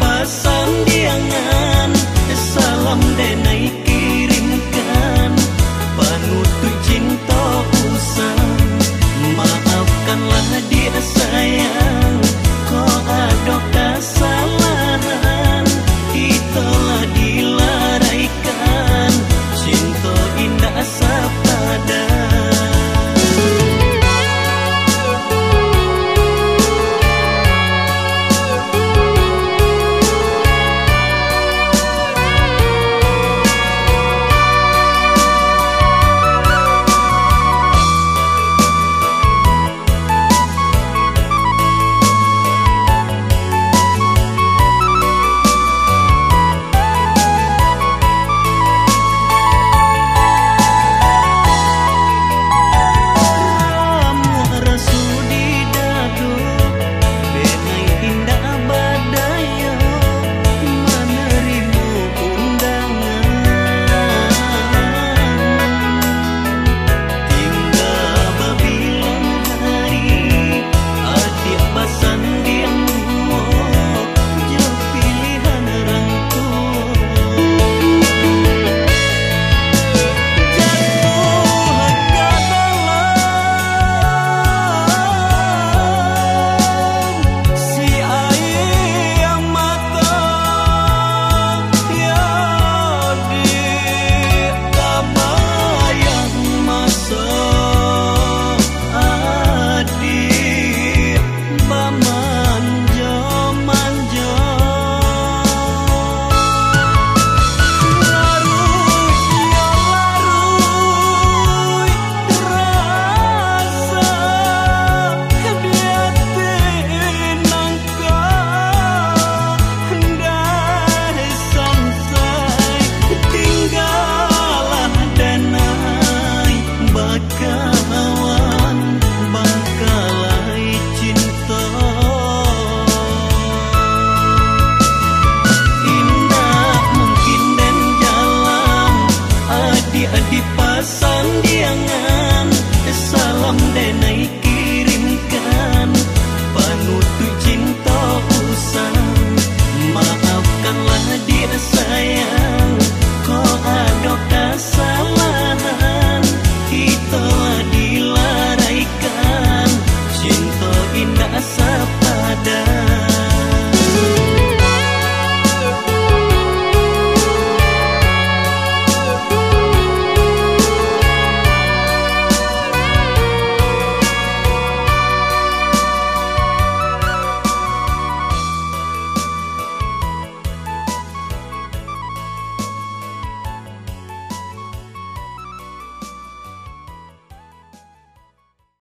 pasal